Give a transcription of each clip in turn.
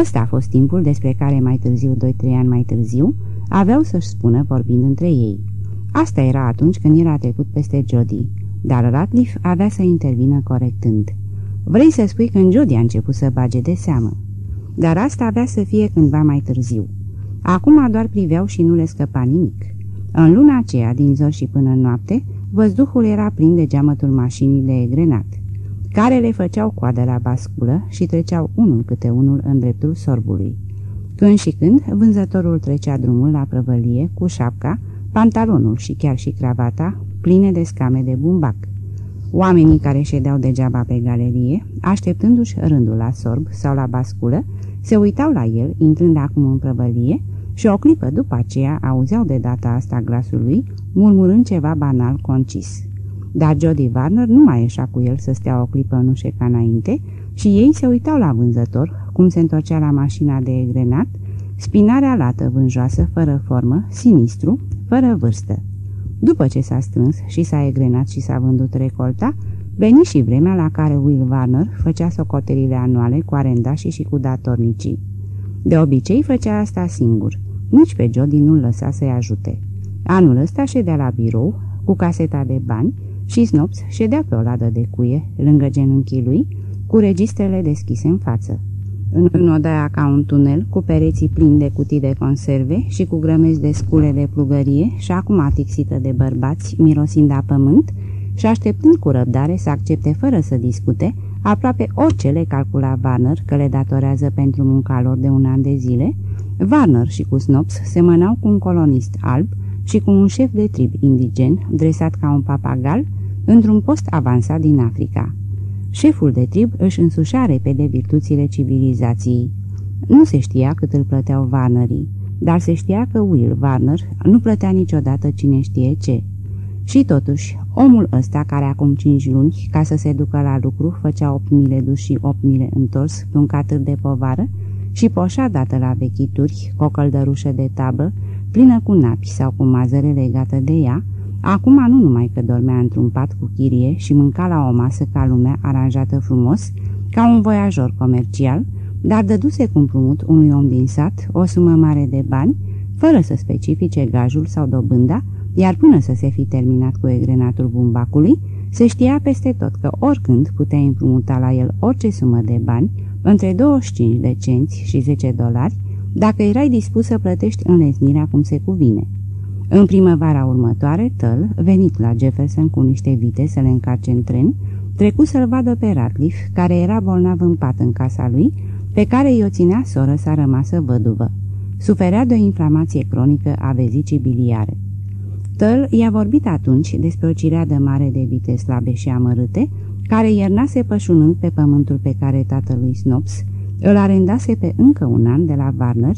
Ăsta a fost timpul despre care mai târziu, 2-3 ani mai târziu, aveau să-și spună vorbind între ei. Asta era atunci când era trecut peste Jody, dar Ratliff avea să intervină corectând. Vrei să spui când Jody a început să bage de seamă. Dar asta avea să fie cândva mai târziu. Acum doar priveau și nu le scăpa nimic. În luna aceea, din zor și până în noapte, văzduhul era plin de geamătul mașinii de egrenat, care le făceau coadă la basculă și treceau unul câte unul în dreptul sorbului. Când și când, vânzătorul trecea drumul la prăvălie cu șapca, pantalonul și chiar și cravata pline de scame de bumbac. Oamenii care ședeau degeaba pe galerie, așteptându-și rândul la sorb sau la basculă, se uitau la el, intrând acum în prăvălie, și o clipă după aceea auzeau de data asta glasul lui, murmurând ceva banal concis. Dar Jody Warner nu mai ieșea cu el să stea o clipă în ușe ca înainte și ei se uitau la vânzător, cum se întorcea la mașina de egrenat, spinarea lată vânjoasă, fără formă, sinistru, fără vârstă. După ce s-a strâns și s-a egrenat și s-a vândut recolta, veni și vremea la care Will Warner făcea socotelile anuale cu arendașii și cu datornicii. De obicei făcea asta singur. Nici pe Jody nu-l lăsa să-i ajute. Anul ăsta ședea la birou, cu caseta de bani, și Snops ședea pe o ladă de cuie, lângă genunchii lui, cu registrele deschise în față. În odaia ca un tunel, cu pereții plini de cutii de conserve și cu grămezi de scule de plugărie și acum atixită de bărbați, mirosind a pământ și așteptând cu răbdare să accepte fără să discute aproape orice le calcula Warner că le datorează pentru munca lor de un an de zile, Warner și cu Snops semănau cu un colonist alb și cu un șef de trib indigen, dresat ca un papagal, într-un post avansat din Africa. Șeful de trib își însușea repede virtuțile civilizației. Nu se știa cât îl plăteau Warnerii, dar se știa că Will Warner nu plătea niciodată cine știe ce. Și totuși, omul ăsta care acum cinci luni, ca să se ducă la lucru, făcea opt mile dus și opt mile întors pe un catâr de povară și poșa dată la vechituri, cu o căldărușă de tablă, plină cu napi sau cu mazăre legată de ea, acum nu numai că dormea într-un pat cu chirie și mânca la o masă ca lumea aranjată frumos, ca un voiajor comercial, dar dăduse cu împrumut unui om din sat o sumă mare de bani, fără să specifice gajul sau dobânda, iar până să se fi terminat cu egrenatul bumbacului, se știa peste tot că oricând putea împrumuta la el orice sumă de bani, între 25 de cenți și 10 dolari, dacă erai dispus să plătești înlesnirea cum se cuvine. În primăvara următoare, Tăl, venit la Jefferson cu niște vite să le încarce în tren, trecu să-l vadă pe Ratliff, care era bolnav în pat în casa lui, pe care i-o ținea soră sa rămasă văduvă. Suferea de o inflamație cronică a vezicii biliare. Tăl i-a vorbit atunci despre o cireadă mare de vite slabe și amărâte, care iernase pășunând pe pământul pe care tatălui Snops îl arendase pe încă un an de la Warner,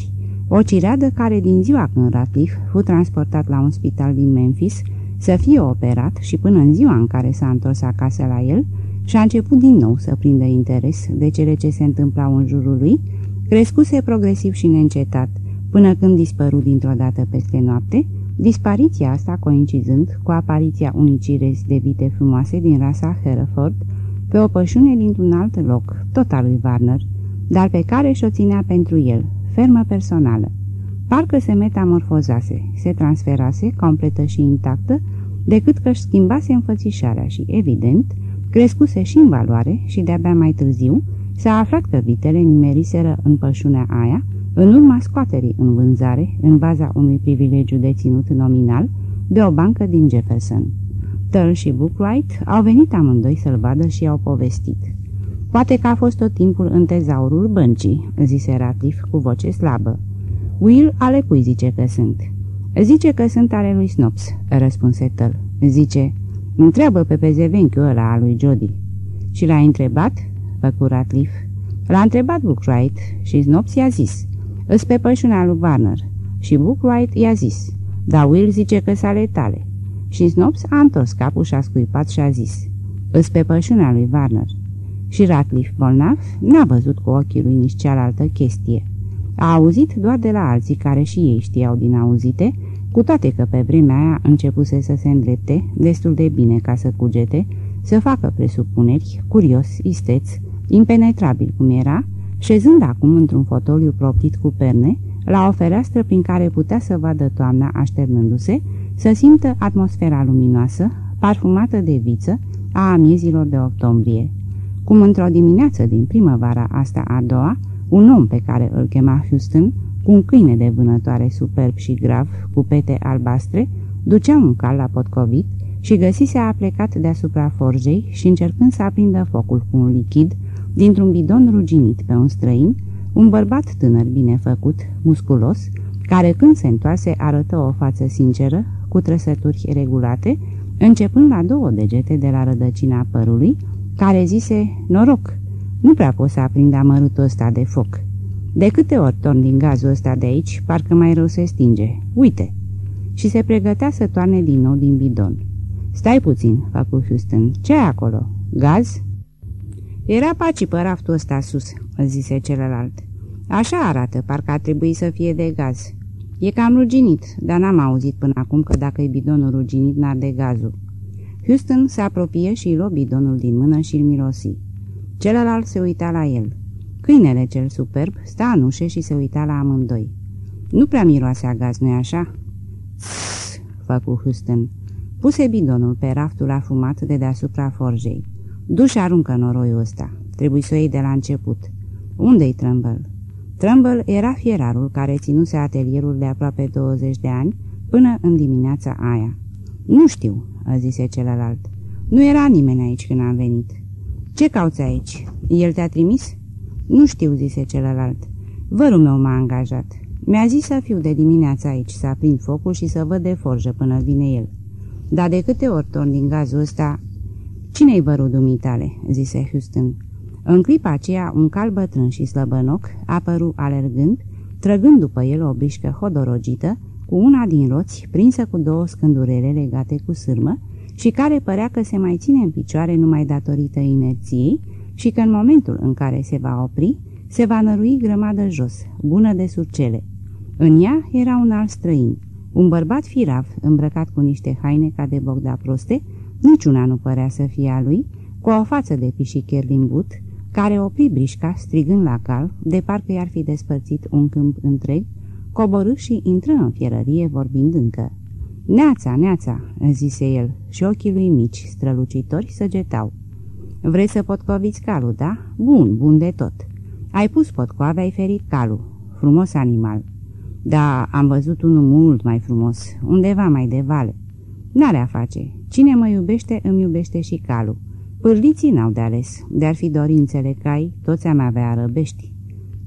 o cireadă care din ziua când Ratliff fu transportat la un spital din Memphis să fie operat și până în ziua în care s-a întors acasă la el și a început din nou să prindă interes de cele ce se întâmplau în jurul lui, crescuse progresiv și neîncetat, până când dispăru dintr-o dată peste noapte, dispariția asta coincidând cu apariția unui cirez de vite frumoase din rasa Hereford, pe o pășune dintr-un alt loc, tot al lui Warner, dar pe care și-o ținea pentru el, fermă personală. Parcă se metamorfozase, se transferase, completă și intactă, decât că-și schimbase înfățișarea și, evident, crescuse și în valoare și de-abia mai târziu s-a aflat că vitele nimeriseră în pășunea aia, în urma scoaterii în vânzare, în baza unui privilegiu deținut nominal, de o bancă din Jefferson. Turl și Bookwright au venit amândoi să-l vadă și i-au povestit. Poate că a fost tot timpul în tezaurul băncii," zise Ratliff cu voce slabă. Will ale cui zice că sunt?" Zice că sunt ale lui Snops," răspunse Tăl. Zice, întreabă pe pezevenchiul ăla al lui Jody." Și l-a întrebat?" făcu Ratliff. L-a întrebat Bookwright și Snops i-a zis, îs pe pășuna lui Warner." Și Bookwright i-a zis, da Will zice că sale tale." Și Snops a întors capul și a scuipat și a zis, îs pe pășuna lui Warner." Și Ratliff, bolnav, n-a văzut cu ochii lui nici cealaltă chestie. A auzit doar de la alții care și ei știau din auzite, cu toate că pe vremea aia începuse să se îndrepte destul de bine ca să cugete, să facă presupuneri, curios, isteț, impenetrabil cum era, șezând acum într-un fotoliu proptit cu perne, la o fereastră prin care putea să vadă toamna așternându-se, să simtă atmosfera luminoasă, parfumată de viță, a amiezilor de octombrie. Cum într-o dimineață din primăvara asta a doua, un om pe care îl chema Houston, cu un câine de vânătoare superb și grav, cu pete albastre, ducea un cal la potcovit și găsise a plecat deasupra forjei și încercând să aprindă focul cu un lichid, dintr-un bidon ruginit pe un străin, un bărbat tânăr bine făcut, musculos, care când se întoarse arătă o față sinceră, cu trăsături regulate, începând la două degete de la rădăcina părului, care zise, noroc, nu prea pot să aprind amărutul ăsta de foc. De câte ori torn din gazul ăsta de aici, parcă mai rău se stinge. Uite! Și se pregătea să toarne din nou din bidon. Stai puțin, facu Houston. ce e acolo? Gaz? Era paci pe raftul ăsta sus, zise celălalt. Așa arată, parcă ar trebui să fie de gaz. E cam ruginit, dar n-am auzit până acum că dacă e bidonul ruginit, n-ar de gazul. Houston se apropie și îi luă bidonul din mână și îl mirosi. Celălalt se uita la el. Câinele cel superb sta în ușe și se uita la amândoi. Nu prea miroase a gaz, nu-i așa? Sss, făcu Houston. Puse bidonul pe raftul afumat de deasupra forjei. Du-și aruncă noroiul ăsta. Trebuie să o iei de la început. Unde-i Trumbull? Trumbull era fierarul care ținuse atelierul de aproape 20 de ani până în dimineața aia. Nu știu, a zise celălalt. Nu era nimeni aici când am venit. Ce cauți aici? El te-a trimis?" Nu știu," zise celălalt. Vărul meu m-a angajat. Mi-a zis să fiu de dimineața aici, să aprind focul și să văd de forjă până vine el. Dar de câte ori torn din gazul ăsta... Cine-i vărul dumitale?" zise Houston. În clipa aceea, un cal bătrân și slăbănoc apăru alergând, trăgând după el o brișcă hodorogită, cu una din roți prinsă cu două scândurele legate cu sârmă și care părea că se mai ține în picioare numai datorită inerției și că în momentul în care se va opri, se va nărui grămadă jos, bună de surcele. În ea era un alt străin, un bărbat firav, îmbrăcat cu niște haine ca de bogda proste, niciuna nu părea să fie a lui, cu o față de pișicher din but, care opri brișca strigând la cal, de parcă i-ar fi despărțit un câmp întreg, coborâ și intră în fierărie vorbind încă. Neața, neața," zise el, și ochii lui mici, strălucitori, săgetau. Vreți să potcoviți calul, da? Bun, bun de tot. Ai pus potcoave, ai ferit calul. Frumos animal. Da, am văzut unul mult mai frumos, undeva mai de vale. N-are a face. Cine mă iubește, îmi iubește și calul. Pârliții n-au de ales. De-ar fi dorințele cai, toți am avea răbești.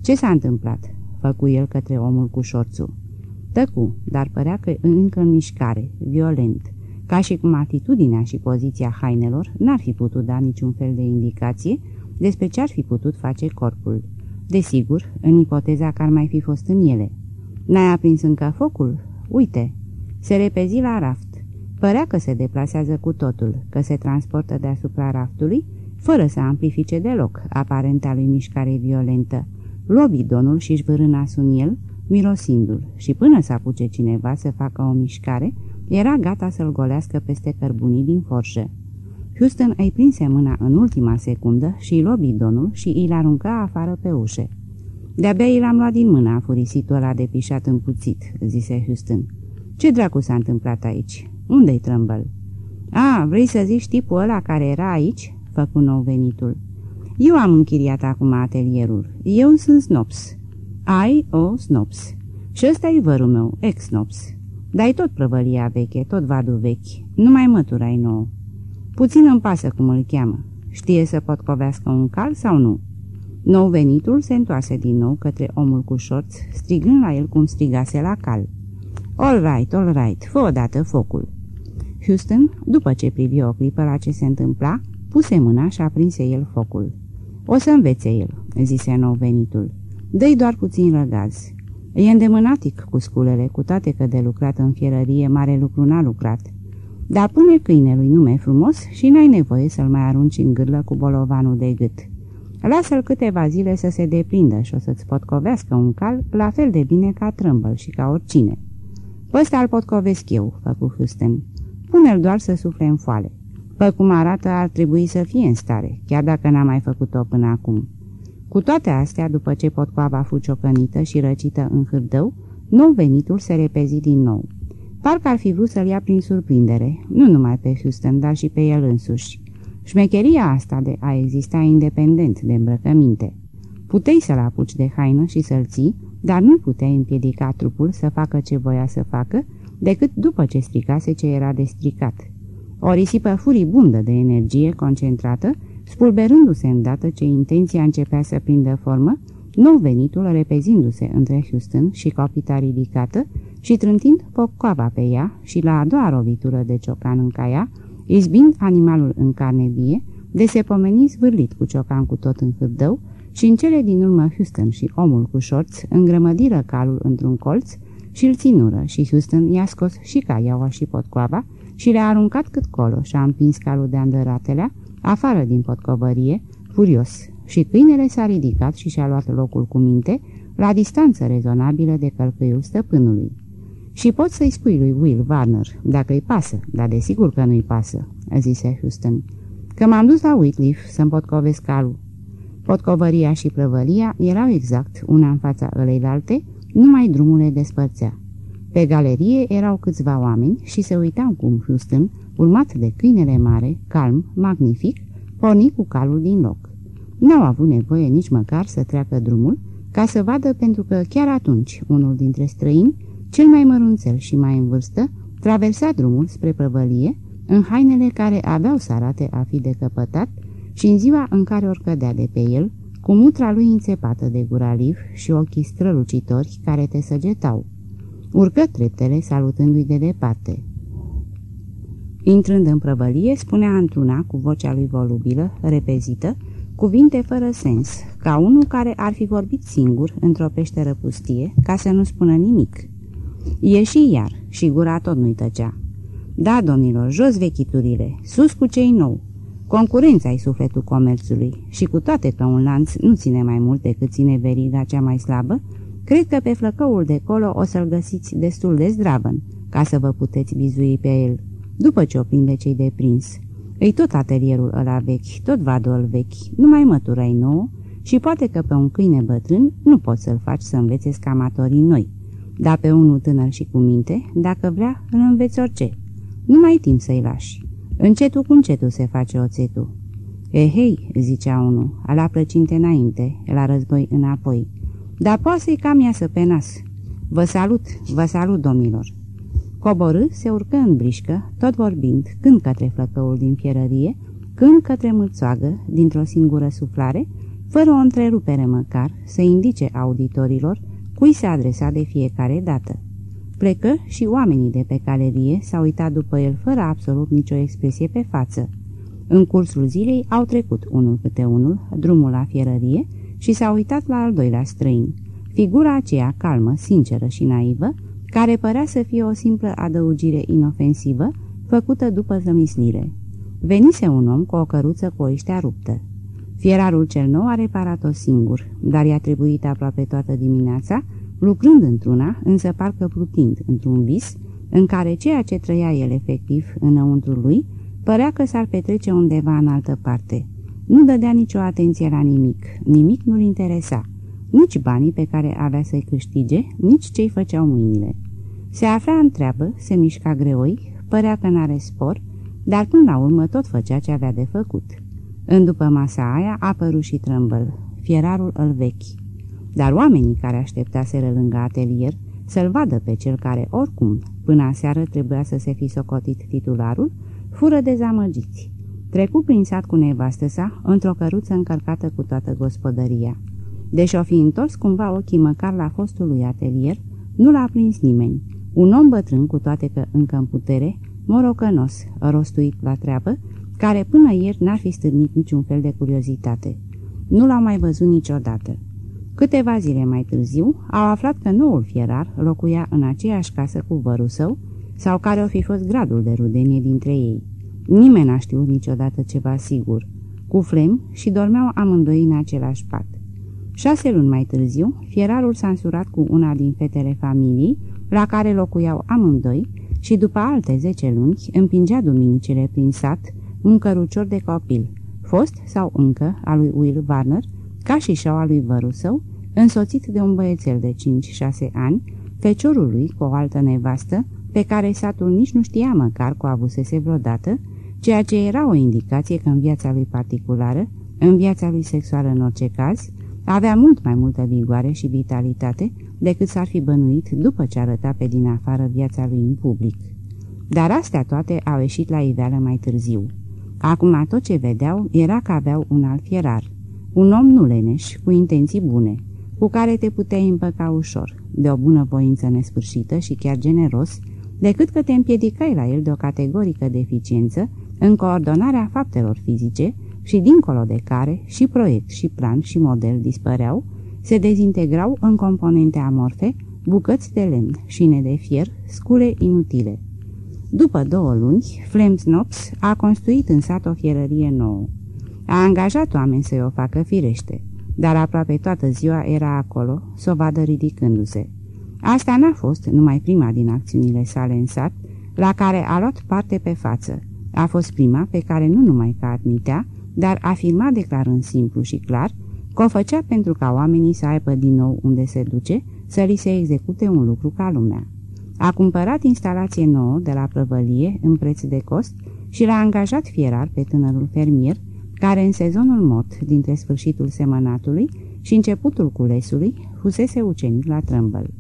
Ce s-a întâmplat? Făcu el către omul cu șorțul. Tăcu, dar părea că încă în mișcare, violent, ca și cum atitudinea și poziția hainelor n-ar fi putut da niciun fel de indicație despre ce ar fi putut face corpul. Desigur, în ipoteza că ar mai fi fost în ele. N-ai aprins încă focul? Uite! Se repezi la raft. Părea că se deplasează cu totul, că se transportă deasupra raftului, fără să amplifice deloc aparenta lui mișcare violentă. Luă bidonul și-și vârâ nasul în el, mirosindu-l, și până să apuce cineva să facă o mișcare, era gata să-l golească peste cărbunii din forjă. Houston îi prinse mâna în ultima secundă și îi luă bidonul și îl aruncă afară pe ușe. De-abia i l-am luat din mână afurisitul ăla de pișat împuțit, zise Houston. Ce dracu s-a întâmplat aici? Unde-i trâmbăl? A, vrei să zici tipul ăla care era aici?" făcu nou venitul. Eu am închiriat acum atelierul. Eu sunt Snops. Ai o Snops. Și ăsta e vărul meu, ex-Snops. Dar tot prăvălia veche, tot vadul vechi. Numai mătura ai nouă. Puțin îmi pasă cum îl cheamă. Știe să pot covească un cal sau nu? Nou venitul se întoarse din nou către omul cu șorț, strigând la el cum strigase la cal. All right, all right, fă odată focul. Houston, după ce privi o clipă la ce se întâmpla, puse mâna și aprinse el focul. O să învețe el," zise nou venitul. Dă-i doar puțin răgaz. E îndemânatic cu sculele, cu toate că de lucrat în fierărie mare lucru n-a lucrat. Dar pune câinelui nume frumos și n-ai nevoie să-l mai arunci în gârlă cu bolovanul de gât. Lasă-l câteva zile să se deprindă și o să-ți potcovească un cal la fel de bine ca trâmbăl și ca oricine. Ăsta îl potcovesc eu, făcu Houston. Pune-l doar să sufle în foale. Pe cum arată, ar trebui să fie în stare, chiar dacă n-a mai făcut-o până acum. Cu toate astea, după ce potcoava fu ciocănită și răcită în hârdău, nou venitul se repezi din nou. Parcă ar fi vrut să-l ia prin surprindere, nu numai pe Houston, dar și pe el însuși. Șmecheria asta de a exista independent de îmbrăcăminte. Puteai să-l apuci de haină și să-l ții, dar nu puteai împiedica trupul să facă ce voia să facă, decât după ce stricase ce era de stricat. O risipă furibundă de energie concentrată, spulberându-se îndată ce intenția începea să prindă formă, nou venitul repezindu-se între Houston și copita ridicată și trântind popcoava pe ea și la a doua rovitură de ciocan în caia, izbind animalul în carne vie, de se pomeni zvârlit cu ciocan cu tot în hârdău și în cele din urmă Houston și omul cu șorț îngrămădiră calul într-un colț și îl ținură și Houston i-a scos și caiaua și potcoava și le-a aruncat cât colo și a împins calul de andăratelea afară din potcovărie, furios, și câinele s-a ridicat și și-a luat locul cu minte, la distanță rezonabilă de călcâiul stăpânului. Și poți să-i spui lui Will Warner, dacă îi pasă, dar desigur că nu-i pasă, zise Houston, că m-am dus la Whitleaf să-mi potcovesc calul. Potcovăria și prăvălia erau exact una în fața ăleilalte, numai drumul le despărțea. Pe galerie erau câțiva oameni și se uitau cum Houston, urmat de câinele mare, calm, magnific, porni cu calul din loc. N-au avut nevoie nici măcar să treacă drumul, ca să vadă pentru că chiar atunci unul dintre străini, cel mai mărunțel și mai în vârstă, traversa drumul spre prăvălie, în hainele care aveau să arate a fi decăpătat și în ziua în care ori cădea de pe el, cu mutra lui înțepată de guraliv și ochii strălucitori care te săgetau. Urcă treptele salutându-i de departe. Intrând în prăvălie, spunea într-una cu vocea lui volubilă, repezită, cuvinte fără sens, ca unul care ar fi vorbit singur într-o peșteră pustie, ca să nu spună nimic. Ieși iar și gura tot nu-i tăcea. Da, domnilor, jos vechiturile, sus cu cei nou. Concurența ai sufletul comerțului și cu toate că un lanț nu ține mai mult decât ține veriga cea mai slabă, cred că pe flăcăul de colo o să-l găsiți destul de zdravăn, ca să vă puteți bizui pe el, după ce o prinde cei de prins. Îi tot atelierul ăla vechi, tot vadul vechi, numai măturai nouă și poate că pe un câine bătrân nu poți să-l faci să învețe scamatorii noi, dar pe unul tânăr și cu minte, dacă vrea, îl înveți orice. Nu mai timp să-i lași. Încetul cu încetul se face oțetul. Ehei, zicea unul, la plăcinte înainte, la război înapoi. Dar poate să-i cam iasă pe nas. Vă salut, vă salut, domnilor. Coborâ, se urcă în brișcă, tot vorbind, când către flăcăul din fierărie, când către mâlțoagă, dintr-o singură suflare, fără o întrerupere măcar, să indice auditorilor cui se adresa de fiecare dată. Plecă și oamenii de pe calerie s-au uitat după el fără absolut nicio expresie pe față. În cursul zilei au trecut unul câte unul drumul la fierărie și s-au uitat la al doilea străin. Figura aceea calmă, sinceră și naivă, care părea să fie o simplă adăugire inofensivă, făcută după zămislire. Venise un om cu o căruță cu oiștea ruptă. Fierarul cel nou a reparat-o singur, dar i-a trebuit aproape toată dimineața, lucrând într-una, însă parcă plutind într-un vis, în care ceea ce trăia el efectiv înăuntru lui, părea că s-ar petrece undeva în altă parte. Nu dădea nicio atenție la nimic, nimic nu-l interesa, nici banii pe care avea să-i câștige, nici ce-i făceau mâinile. Se afla în treabă, se mișca greoi, părea că n-are spor, dar până la urmă tot făcea ce avea de făcut. În după masa aia a apărut și trâmbăl, fierarul îl vechi. Dar oamenii care așteptaseră lângă atelier să-l vadă pe cel care, oricum, până aseară trebuia să se fi socotit titularul, fură dezamăgiți. Trecu prin sat cu nevastă sa, într-o căruță încărcată cu toată gospodăria. Deși o fi întors cumva ochii măcar la fostul lui atelier, nu l-a prins nimeni. Un om bătrân, cu toate că încă în putere, morocănos, rostuit la treabă, care până ieri n-ar fi stârnit niciun fel de curiozitate. Nu l-au mai văzut niciodată. Câteva zile mai târziu, au aflat că noul fierar locuia în aceeași casă cu vărul său, sau care o fi fost gradul de rudenie dintre ei. Nimeni n-a știut niciodată ceva sigur. Cu flem și dormeau amândoi în același pat. Șase luni mai târziu, fierarul s-a însurat cu una din fetele familiei, la care locuiau amândoi, și după alte zece luni împingea duminicile prin sat un cărucior de copil, fost sau încă al lui Will Warner, ca și șaua lui vărul său, însoțit de un băiețel de 5-6 ani, feciorul lui cu o altă nevastă, pe care satul nici nu știa măcar că o avusese vreodată, ceea ce era o indicație că în viața lui particulară, în viața lui sexuală în orice caz, avea mult mai multă vigoare și vitalitate decât s-ar fi bănuit după ce arăta pe din afară viața lui în public. Dar astea toate au ieșit la iveală mai târziu. Acum tot ce vedeau era că aveau un alt fierar, un om nu leneș, cu intenții bune, cu care te puteai împăca ușor, de o bună voință nesfârșită și chiar generos, decât că te împiedicai la el de o categorică deficiență în coordonarea faptelor fizice și dincolo de care și proiect și plan și model dispăreau, se dezintegrau în componente amorfe, bucăți de lemn, șine de fier, scule inutile. După două luni, Flemsnops a construit în sat o fierărie nouă. A angajat oameni să-i o facă firește, dar aproape toată ziua era acolo, să o vadă ridicându-se. Asta n-a fost numai prima din acțiunile sale în sat, la care a luat parte pe față. A fost prima pe care nu numai că admitea, dar afirma declarând simplu și clar că o făcea pentru ca oamenii să aibă din nou unde se duce, să li se execute un lucru ca lumea. A cumpărat instalație nouă de la prăvălie în preț de cost și l-a angajat fierar pe tânărul fermier, care în sezonul mort dintre sfârșitul semănatului și începutul culesului fusese ucenic la Trâmbăl.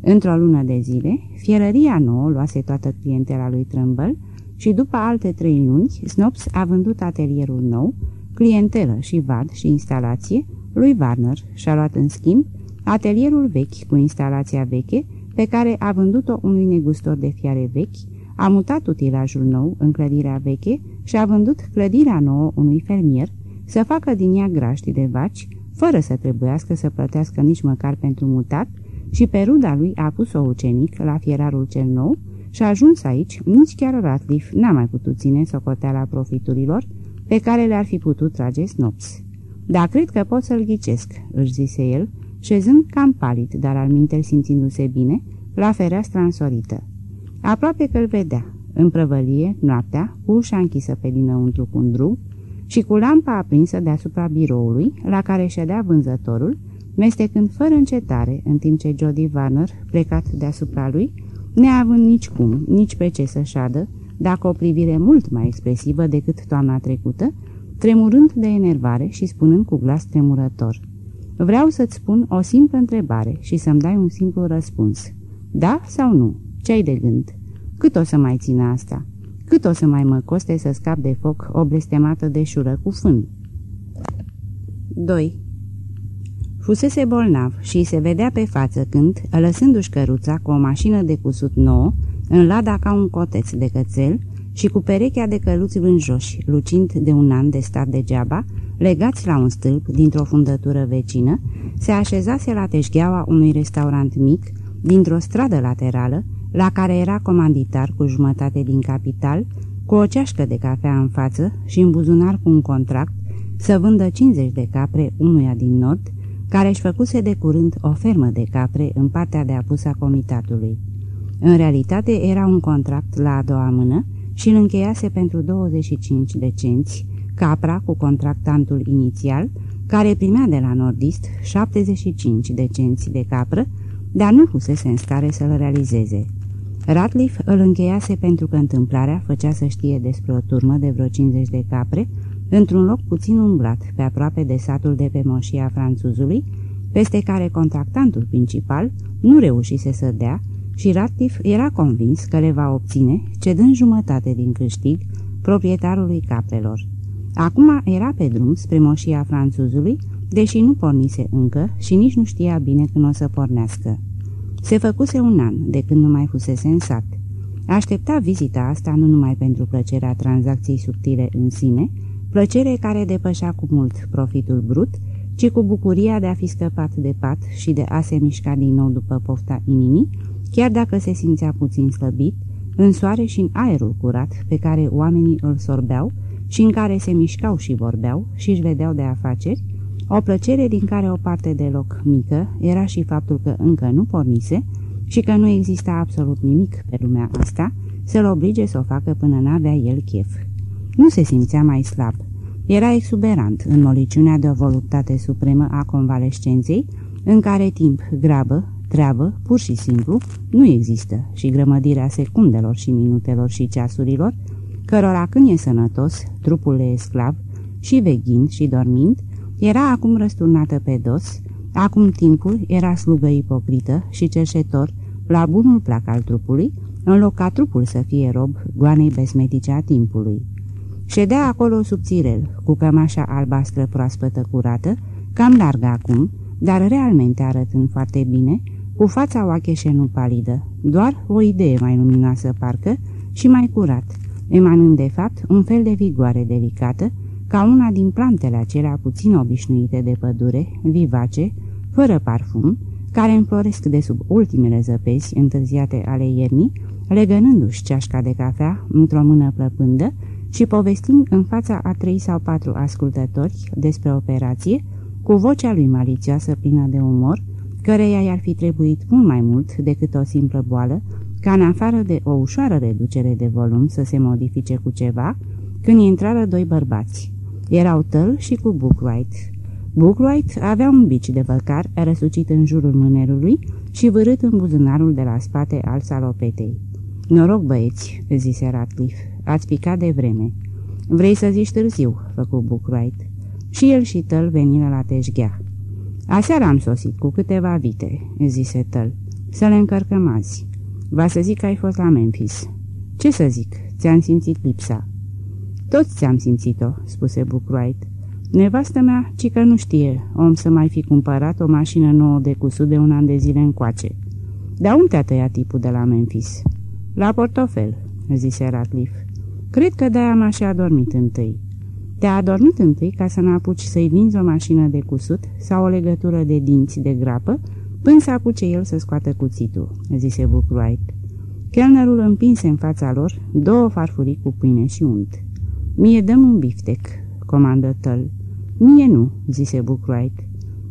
Într-o lună de zile, fierăria nouă luase toată clientela lui Trâmbăl și după alte trei luni, Snops a vândut atelierul nou, clientelă și vad și instalație, lui Warner. Și-a luat în schimb atelierul vechi cu instalația veche, pe care a vândut-o unui negustor de fiare vechi, a mutat utilajul nou în clădirea veche și a vândut clădirea nouă unui fermier să facă din ea graști de vaci, fără să trebuiască să plătească nici măcar pentru mutat, și pe ruda lui a pus-o ucenic la fierarul cel nou și a ajuns aici, nici chiar Ratliff n-a mai putut ține socoteala profiturilor pe care le-ar fi putut trage Snops. Dar cred că pot să-l ghicesc," își zise el, șezând cam palid, dar al minter simțindu-se bine, la fereastra însorită. Aproape că-l vedea, în prăvălie, noaptea, cu ușa închisă pe dinăuntru cu un drug și cu lampa aprinsă deasupra biroului, la care ședea vânzătorul, mestecând fără încetare, în timp ce Jody Warner, plecat deasupra lui, neavând nici cum, nici pe ce să șadă, dacă o privire mult mai expresivă decât toamna trecută, tremurând de enervare și spunând cu glas tremurător. Vreau să-ți spun o simplă întrebare și să-mi dai un simplu răspuns. Da sau nu? Ce-ai de gând? Cât o să mai țină asta? Cât o să mai mă coste să scap de foc o blestemată de șură cu fân? 2. Fusese bolnav și se vedea pe față când, lăsându-și căruța cu o mașină de cusut nouă, în lada ca un coteț de cățel și cu perechea de căluți vânjoși, lucind de un an de stat degeaba, legați la un stâlp dintr-o fundătură vecină, se așezase la teșgheaua unui restaurant mic, dintr-o stradă laterală, la care era comanditar cu jumătate din capital, cu o ceașcă de cafea în față și în buzunar cu un contract să vândă 50 de capre unuia din nord, care își făcuse de curând o fermă de capre în partea de apus a comitatului. În realitate era un contract la a doua mână și îl încheiase pentru 25 de cenți, capra cu contractantul inițial, care primea de la nordist 75 de cenți de capră, dar nu fusese în stare să-l realizeze. Ratliff îl încheiase pentru că întâmplarea făcea să știe despre o turmă de vreo 50 de capre, într-un loc puțin umblat, pe aproape de satul de pe moșia franțuzului, peste care contractantul principal nu reușise să dea și Ratliff era convins că le va obține, cedând jumătate din câștig proprietarului caprelor. Acum era pe drum spre moșia franțuzului, deși nu pornise încă și nici nu știa bine când o să pornească. Se făcuse un an de când nu mai fusese în sat. Aștepta vizita asta nu numai pentru plăcerea tranzacției subtile în sine, plăcere care depășea cu mult profitul brut, ci cu bucuria de a fi scăpat de pat și de a se mișca din nou după pofta inimii, chiar dacă se simțea puțin slăbit, în soare și în aerul curat pe care oamenii îl sorbeau și în care se mișcau și vorbeau și își vedeau de afaceri, o plăcere din care o parte deloc mică era și faptul că încă nu pornise și că nu exista absolut nimic pe lumea asta să-l oblige să o facă până n-avea el chef. Nu se simțea mai slab. Era exuberant în moliciunea de o voluptate supremă a convalescenței, în care timp, grabă, treabă, pur și simplu, nu există și grămădirea secundelor și minutelor și ceasurilor, cărora când e sănătos, trupul e sclav, și veghind și dormind, era acum răsturnată pe dos, acum timpul era slugă ipocrită și cerșetor la bunul plac al trupului, în loc ca trupul să fie rob goanei besmetice a timpului. Ședea acolo subțirel, cu cămașa albastră proaspătă curată, cam largă acum, dar realmente arătând foarte bine, cu fața oacheșe nu palidă, doar o idee mai luminoasă parcă și mai curat, emanând de fapt un fel de vigoare delicată, ca una din plantele acelea puțin obișnuite de pădure, vivace, fără parfum, care înfloresc de sub ultimele zăpezi întârziate ale iernii, legănându-și ceașca de cafea într-o mână plăpândă și povestind în fața a trei sau patru ascultători despre operație, cu vocea lui malițioasă plină de umor, căreia i-ar fi trebuit mult mai mult decât o simplă boală, ca în afară de o ușoară reducere de volum să se modifice cu ceva, când intrară doi bărbați. Erau Tăl și cu Bookwright. Bookwright avea un bici de văcar răsucit în jurul mânerului și vârât în buzunarul de la spate al salopetei. Noroc, băieți," zise Ratcliffe, ați picat de vreme." Vrei să zici târziu," făcu Bookwright. Și el și Tăl veniră la teșghea. Aseară am sosit cu câteva vite," zise Tăl. Să le încărcăm azi. Va să zic că ai fost la Memphis." Ce să zic? Ți-am simțit lipsa." Toți ți-am simțit-o," spuse Bookwright. Nevastă mea, ci că nu știe, om să mai fi cumpărat o mașină nouă de cusut de un an de zile încoace. Dar unde a tăiat tipul de la Memphis?" La portofel," zise Ratliff. Cred că de-aia m-a și adormit întâi." Te-a adormit întâi ca să n-apuci să-i vinzi o mașină de cusut sau o legătură de dinți de grapă, până să apuce el să scoată cuțitul," zise Bookwright. Kellnerul împinse în fața lor două farfurii cu pâine și unt. Mie dăm un biftec," comandă Tăl. Mie nu," zise Bookwright.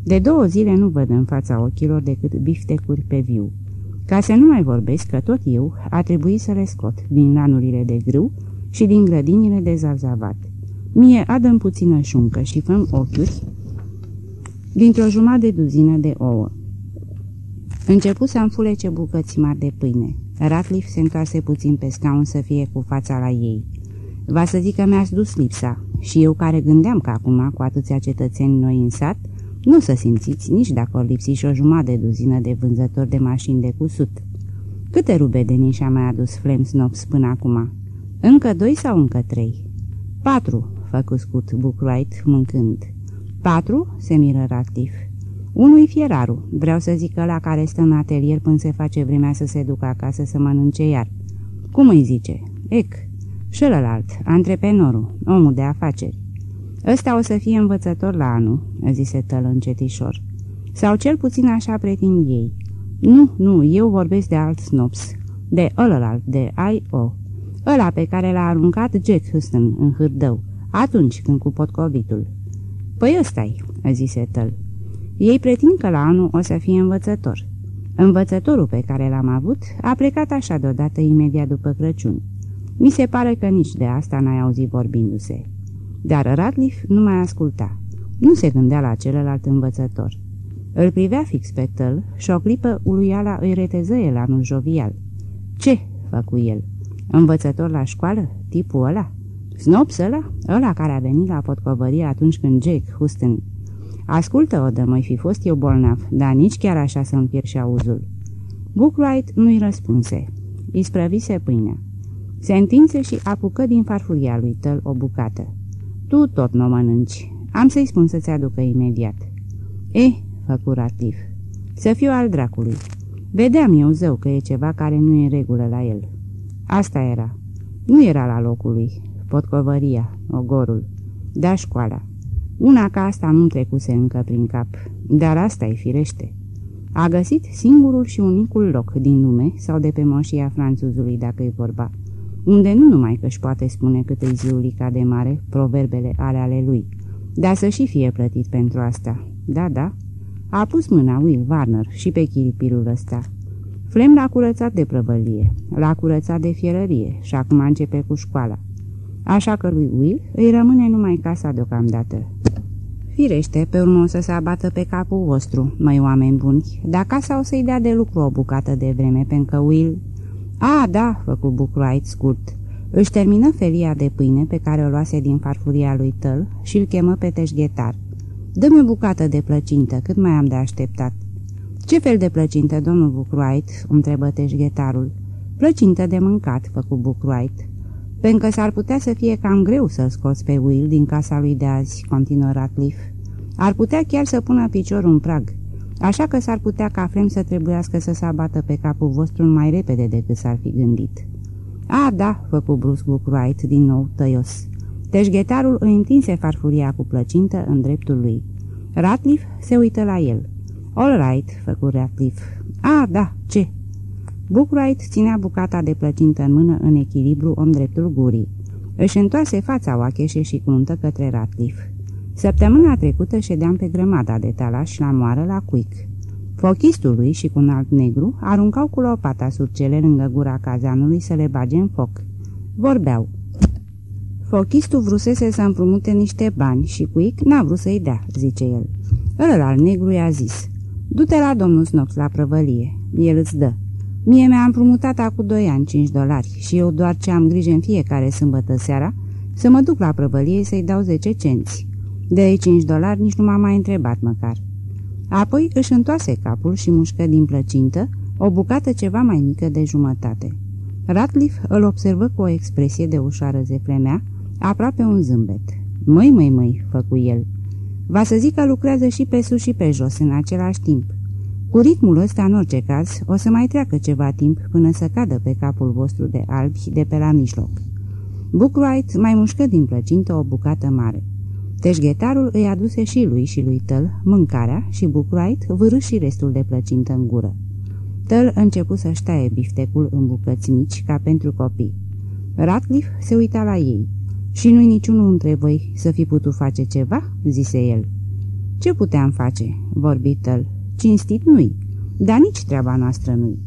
De două zile nu văd în fața ochilor decât biftecuri pe viu. Ca să nu mai vorbesc că tot eu a trebuit să le scot din lanurile de grâu și din grădinile de zarzavat. Mie adăm puțină șuncă și făm ochiuri dintr-o jumătate de duzină de ouă. Începu să înfulece bucăți mari de pâine. Ratliff se întoarse puțin pe scaun să fie cu fața la ei. Va să zic că mi-ați dus lipsa și eu care gândeam că acum, cu atâția cetățeni noi în sat, nu să simțiți nici dacă o lipsi și o jumătate de duzină de vânzători de mașini de cusut. Câte rubedeni și-a mai adus Flemsnops până acum? Încă doi sau încă trei? Patru, făcu scurt Bookwright, mâncând. Patru? se miră Ratif. Unul-i fieraru, vreau să zic la care stă în atelier până se face vremea să se ducă acasă să mănânce iar. Cum îi zice? Ec. Celălalt, antreprenorul, omul de afaceri. Ăsta o să fie învățător la anul, zise Tăl încetișor. Sau cel puțin așa pretind ei. Nu, nu, eu vorbesc de alt snops, de ălălalt, de I.O. Ăla pe care l-a aruncat Jack Huston în hârdău, atunci când cu potcovitul. Păi ăsta-i, zise Tăl. Ei pretind că la anul o să fie învățător. Învățătorul pe care l-am avut a plecat așa deodată imediat după Crăciun. Mi se pare că nici de asta n-ai auzit vorbindu-se. Dar Radcliffe nu mai asculta. Nu se gândea la celălalt învățător. Îl privea fix pe tăl și o clipă uluiala îi reteză el anul jovial. Ce?" făcu el. Învățător la școală? Tipul ăla? Snops ăla? Ăla care a venit la potcovărie atunci când Jake Houston... Ascultă-o, dă mai fi fost eu bolnav, dar nici chiar așa să-mi pierd și auzul. Bookwright nu-i răspunse. Îi sprăvise pâinea. Se întinse și apucă din farfuria lui Tăl o bucată. Tu tot nu mănânci. Am să-i spun să-ți aducă imediat. E, făcu Ratif, să fiu al dracului. Vedeam eu zău că e ceva care nu e în regulă la el. Asta era. Nu era la locul lui. Potcovăria, ogorul. Da școala. Una ca asta nu trecuse încă prin cap, dar asta e firește. A găsit singurul și unicul loc din lume sau de pe moșia franțuzului, dacă e vorba unde nu numai că își poate spune cât îi ziulica de mare proverbele ale ale lui, dar să și fie plătit pentru asta. Da, da. A pus mâna Will Warner și pe chiripirul ăsta. Flem l-a curățat de prăvălie, l-a curățat de fierărie și acum începe cu școala. Așa că lui Will îi rămâne numai casa deocamdată. Firește, pe urmă o să se abată pe capul vostru, mai oameni buni, dar casa o să-i dea de lucru o bucată de vreme, pentru că Will... A, da, făcu Bucruait scurt. Își termină felia de pâine pe care o luase din farfuria lui Tăl și îl chemă pe teșghetar. Dă-mi o bucată de plăcintă, cât mai am de așteptat. Ce fel de plăcintă, domnul Bucruait?" întrebă teșghetarul. Plăcintă de mâncat," făcu Bucruait. Pentru că s-ar putea să fie cam greu să-l scoți pe Will din casa lui de azi," continuă Ratcliffe. Ar putea chiar să pună piciorul în prag, așa că s-ar putea ca Frem să trebuiască să se abată pe capul vostru mai repede decât s-ar fi gândit." A, da," făcu brusc Bucruait din nou tăios. Teșghetarul îi întinse farfuria cu plăcintă în dreptul lui. Ratcliffe se uită la el. All right," făcu Ratcliffe. A, da, ce?" Bucruait ținea bucata de plăcintă în mână în echilibru în dreptul gurii. Își întoarse fața oacheșe și cuntă către Ratcliffe. Săptămâna trecută ședeam pe grămada de talaș la moară la cuic. Fochistul lui și cu un alt negru aruncau cu lopata surcele lângă gura cazanului să le bage în foc. Vorbeau. Fochistul vrusese să împrumute niște bani și cuic n-a vrut să-i dea, zice el. Ăla al negru i-a zis, du-te la domnul Snox la prăvălie, el îți dă. Mie mi-a împrumutat acum doi ani 5 dolari și eu doar ce am grijă în fiecare sâmbătă seara să mă duc la prăvălie să-i dau 10 cenți. De 5 dolari nici nu m-a mai întrebat măcar. Apoi își întoase capul și mușcă din plăcintă o bucată ceva mai mică de jumătate. Ratliff îl observă cu o expresie de ușoară zeflemea, aproape un zâmbet. Măi, măi, măi, făcu el. Va să zic că lucrează și pe sus și pe jos în același timp. Cu ritmul ăsta, în orice caz, o să mai treacă ceva timp până să cadă pe capul vostru de albi de pe la mijloc. Bookwright mai mușcă din plăcintă o bucată mare. Teșghetarul îi aduse și lui și lui Tăl mâncarea și Bookwright vârâ și restul de plăcintă în gură. Tăl începu să-și taie biftecul în bucăți mici ca pentru copii. Ratcliffe se uita la ei. Și nu-i niciunul între voi să fi putut face ceva?" zise el. Ce puteam face?" vorbi Tăl. Cinstit nu-i, dar nici treaba noastră nu-i."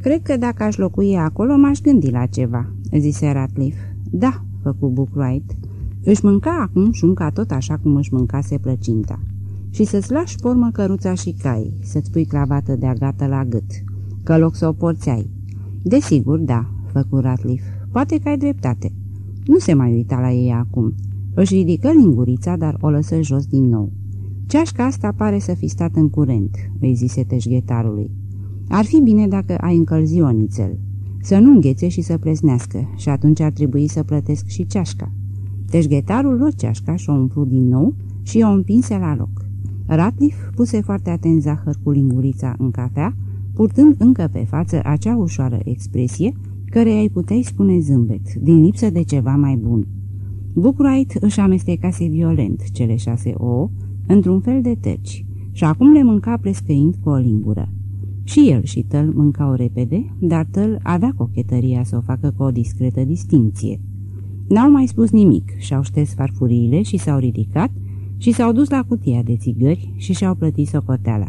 Cred că dacă aș locui acolo, m-aș gândi la ceva," zise Ratcliffe. Da," făcu Bookwright. Își mânca acum șunca tot așa cum își mâncase plăcinta. Și să-ți lași pormă căruța și cai, să-ți pui cravată de agată la gât, că loc să o porțeai. Desigur, da, făcu Ratliff, poate că ai dreptate. Nu se mai uita la ei acum. Își ridică lingurița, dar o lăsă jos din nou. Ceașca asta pare să fi stat în curent, îi zise teșghetarului. Ar fi bine dacă ai încălzi o nițel. Să nu înghețe și să presnească și atunci ar trebui să plătesc și ceașca. Teșghetarul luă ceașca și o umplu din nou și o împinse la loc. Ratliff puse foarte atent zahăr cu lingurița în cafea, purtând încă pe față acea ușoară expresie care ai puteai spune zâmbet, din lipsă de ceva mai bun. Bucruait își amestecase violent cele șase ouă într-un fel de teci și acum le mânca prescăind cu o lingură. Și el și Tăl mâncau repede, dar Tăl avea cochetăria să o facă cu o discretă distinție. N-au mai spus nimic, și-au șters farfuriile și s-au ridicat și s-au dus la cutia de țigări și și-au plătit socoteala.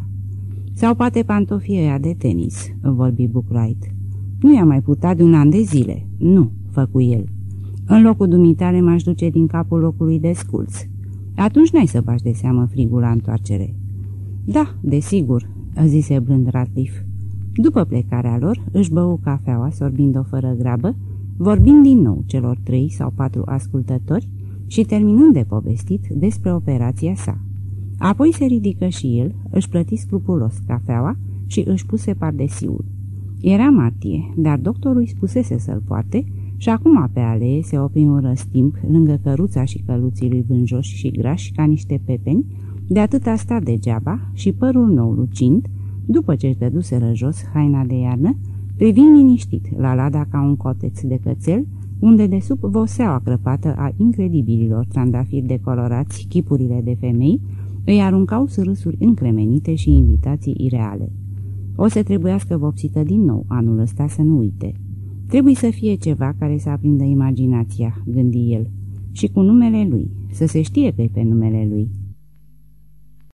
Sau poate pantofii ăia de tenis, vorbi Bucruait. Nu i-a mai purtat de un an de zile. Nu, făcu el. În locul dumitare m-aș duce din capul locului de sculț. Atunci n-ai să bași de seamă frigul la întoarcere. Da, desigur, zise blând Ratif. După plecarea lor, își bău cafeaua, sorbind-o fără grabă, vorbind din nou celor trei sau patru ascultători și terminând de povestit despre operația sa. Apoi se ridică și el, își plăti scrupulos cafeaua și își puse pardesiul. Era martie, dar doctorul îi spusese să-l poarte și acum pe alee se opri un răstimp lângă căruța și căluții lui vânjoși și grași ca niște pepeni, de atât a stat degeaba și părul nou lucind, după ce își dăduseră jos haina de iarnă, privind liniștit la lada ca un coteț de cățel, unde de sub voseaua crăpată a incredibililor trandafiri decolorați, chipurile de femei, îi aruncau sârâsuri încremenite și invitații ireale. O să trebuiască vopsită din nou anul ăsta să nu uite. Trebuie să fie ceva care să aprindă imaginația, gândi el, și cu numele lui, să se știe că pe numele lui.